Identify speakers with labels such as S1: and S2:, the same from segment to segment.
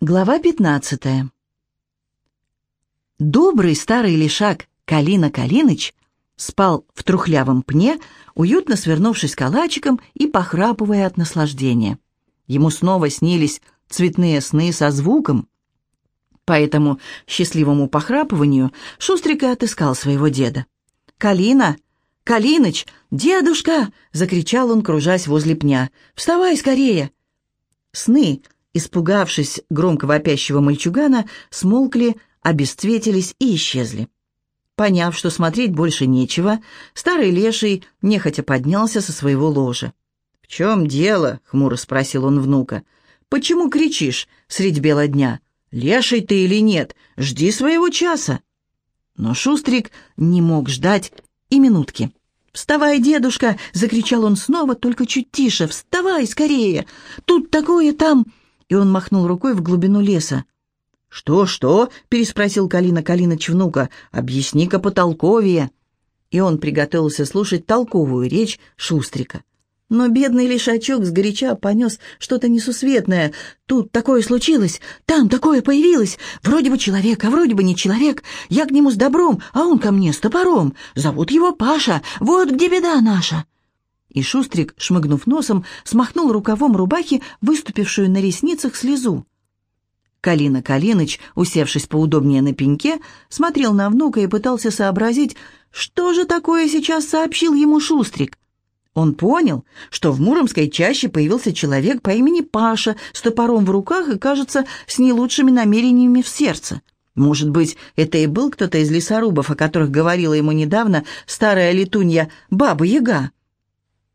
S1: Глава 15. Добрый старый лишак Калина Калиныч спал в трухлявом пне, уютно свернувшись калачиком и похрапывая от наслаждения. Ему снова снились цветные сны со звуком. По этому счастливому похрапыванию Шустрик и отыскал своего деда. «Калина! Калиныч! Дедушка!» — закричал он, кружась возле пня. «Вставай скорее!» Сны — испугавшись громко вопящего мальчугана, смолкли, обесцветились и исчезли. Поняв, что смотреть больше нечего, старый леший нехотя поднялся со своего ложа. «В чем дело?» — хмуро спросил он внука. «Почему кричишь средь бела дня? Леший ты или нет? Жди своего часа!» Но Шустрик не мог ждать и минутки. «Вставай, дедушка!» — закричал он снова, только чуть тише. «Вставай скорее! Тут такое там...» и он махнул рукой в глубину леса. «Что, что?» — переспросил Калина Калиныч внука. «Объясни-ка потолковее». И он приготовился слушать толковую речь Шустрика. Но бедный лишачок сгоряча понес что-то несусветное. Тут такое случилось, там такое появилось. Вроде бы человек, а вроде бы не человек. Я к нему с добром, а он ко мне с топором. Зовут его Паша. Вот где беда наша. И Шустрик, шмыгнув носом, смахнул рукавом рубахи, выступившую на ресницах слезу. Калина Калиныч, усевшись поудобнее на пеньке, смотрел на внука и пытался сообразить, что же такое сейчас сообщил ему Шустрик. Он понял, что в Муромской чаще появился человек по имени Паша с топором в руках и, кажется, с не лучшими намерениями в сердце. Может быть, это и был кто-то из лесорубов, о которых говорила ему недавно старая летунья Баба-Яга.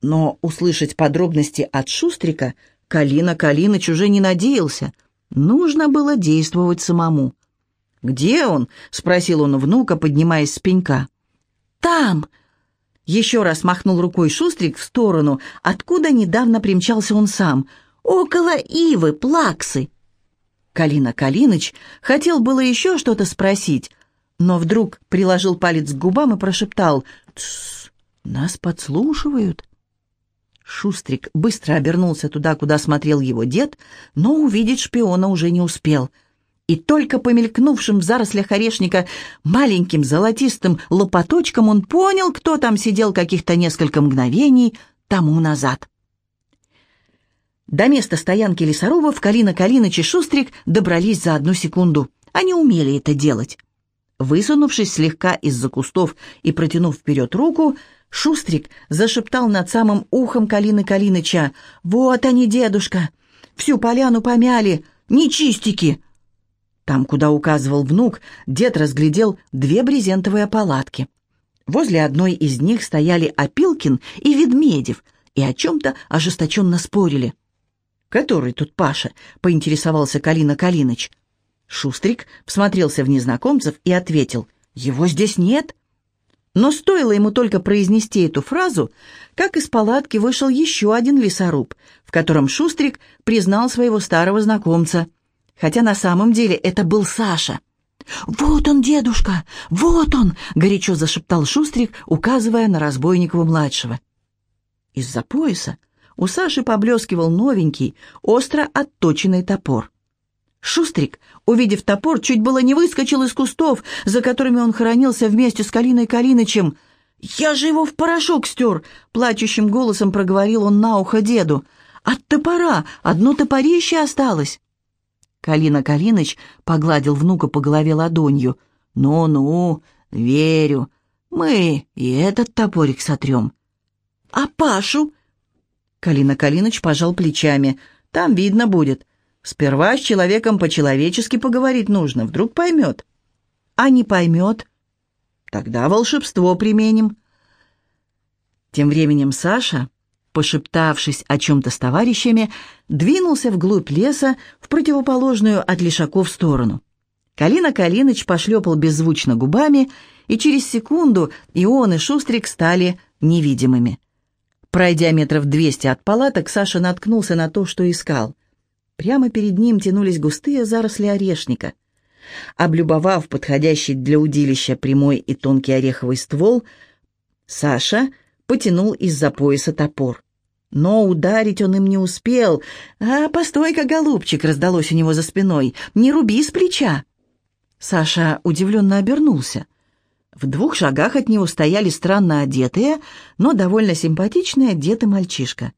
S1: Но услышать подробности от Шустрика Калина Калиныч уже не надеялся. Нужно было действовать самому. «Где он?» — спросил он внука, поднимаясь с пенька. «Там!» Еще раз махнул рукой Шустрик в сторону, откуда недавно примчался он сам. «Около ивы, плаксы!» Калина Калиныч хотел было еще что-то спросить, но вдруг приложил палец к губам и прошептал «Тссс, нас подслушивают». Шустрик быстро обернулся туда, куда смотрел его дед, но увидеть шпиона уже не успел. И только помелькнувшим в зарослях орешника маленьким золотистым лопаточком он понял, кто там сидел каких-то несколько мгновений тому назад. До места стоянки лесорубов Калина Калиныч и Шустрик добрались за одну секунду. Они умели это делать. Высунувшись слегка из-за кустов и протянув вперед руку, Шустрик зашептал над самым ухом Калины Калиныча. «Вот они, дедушка! Всю поляну помяли! Нечистики!» Там, куда указывал внук, дед разглядел две брезентовые палатки. Возле одной из них стояли Опилкин и Ведмедев и о чем-то ожесточенно спорили. «Который тут Паша?» — поинтересовался Калина Калиныч. Шустрик всмотрелся в незнакомцев и ответил. «Его здесь нет». Но стоило ему только произнести эту фразу, как из палатки вышел еще один лесоруб, в котором Шустрик признал своего старого знакомца. Хотя на самом деле это был Саша. «Вот он, дедушка! Вот он!» — горячо зашептал Шустрик, указывая на Разбойникова-младшего. Из-за пояса у Саши поблескивал новенький, остро отточенный топор. Шустрик, увидев топор, чуть было не выскочил из кустов, за которыми он хоронился вместе с Калиной Калинычем. «Я же его в порошок стер!» — плачущим голосом проговорил он на ухо деду. «От топора одно топорище осталось!» Калина Калиныч погладил внука по голове ладонью. «Ну-ну, верю. Мы и этот топорик сотрем». «А Пашу?» Калина Калиныч пожал плечами. «Там видно будет. Сперва с человеком по-человечески поговорить нужно, вдруг поймет. А не поймет, тогда волшебство применим. Тем временем Саша, пошептавшись о чем-то с товарищами, двинулся вглубь леса в противоположную от лишаков сторону. Калина Калиныч пошлепал беззвучно губами, и через секунду и он, и Шустрик стали невидимыми. Пройдя метров двести от палаток, Саша наткнулся на то, что искал. Прямо перед ним тянулись густые заросли орешника. Облюбовав подходящий для удилища прямой и тонкий ореховый ствол, Саша потянул из-за пояса топор. Но ударить он им не успел. «А, постой-ка, голубчик!» — раздалось у него за спиной. «Не руби с плеча!» Саша удивленно обернулся. В двух шагах от него стояли странно одетые, но довольно симпатичные одетый мальчишка.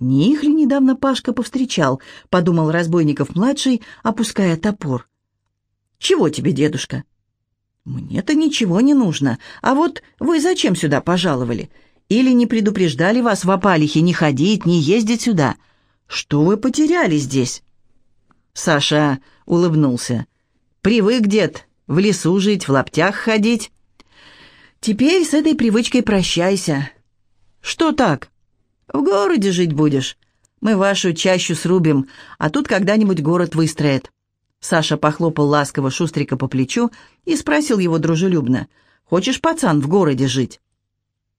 S1: «Не их ли недавно Пашка повстречал?» — подумал Разбойников-младший, опуская топор. «Чего тебе, дедушка?» «Мне-то ничего не нужно. А вот вы зачем сюда пожаловали? Или не предупреждали вас в опалихе не ходить, не ездить сюда? Что вы потеряли здесь?» Саша улыбнулся. «Привык, дед, в лесу жить, в лаптях ходить». «Теперь с этой привычкой прощайся». «Что так?» «В городе жить будешь. Мы вашу чащу срубим, а тут когда-нибудь город выстроят». Саша похлопал ласково Шустрика по плечу и спросил его дружелюбно, «Хочешь, пацан, в городе жить?»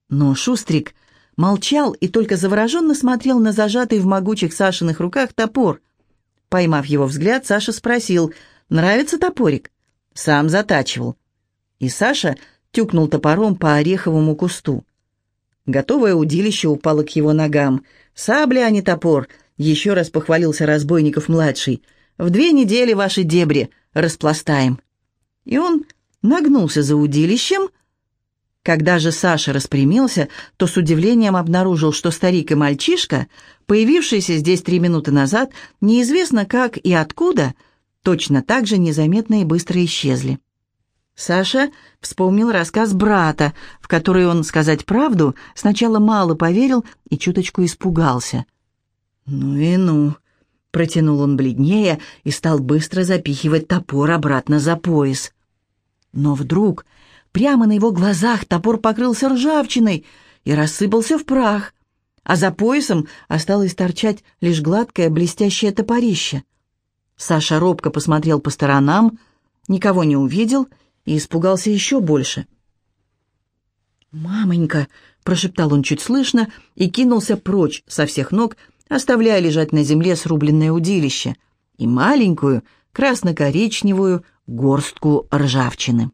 S1: Но Шустрик молчал и только завороженно смотрел на зажатый в могучих Сашиных руках топор. Поймав его взгляд, Саша спросил, «Нравится топорик?» «Сам затачивал». И Саша тюкнул топором по ореховому кусту. Готовое удилище упало к его ногам. «Сабля, а не топор!» — еще раз похвалился Разбойников-младший. «В две недели ваши дебри распластаем». И он нагнулся за удилищем, — когда же Саша распрямился, то с удивлением обнаружил, что старик и мальчишка, появившиеся здесь три минуты назад, неизвестно как и откуда, точно так же незаметно и быстро исчезли. Саша вспомнил рассказ брата, в который он, сказать правду, сначала мало поверил и чуточку испугался. «Ну и ну!» — протянул он бледнее и стал быстро запихивать топор обратно за пояс. Но вдруг Прямо на его глазах топор покрылся ржавчиной и рассыпался в прах, а за поясом осталось торчать лишь гладкое блестящее топорище. Саша робко посмотрел по сторонам, никого не увидел и испугался еще больше. «Мамонька!» — прошептал он чуть слышно и кинулся прочь со всех ног, оставляя лежать на земле срубленное удилище и маленькую красно-коричневую горстку ржавчины.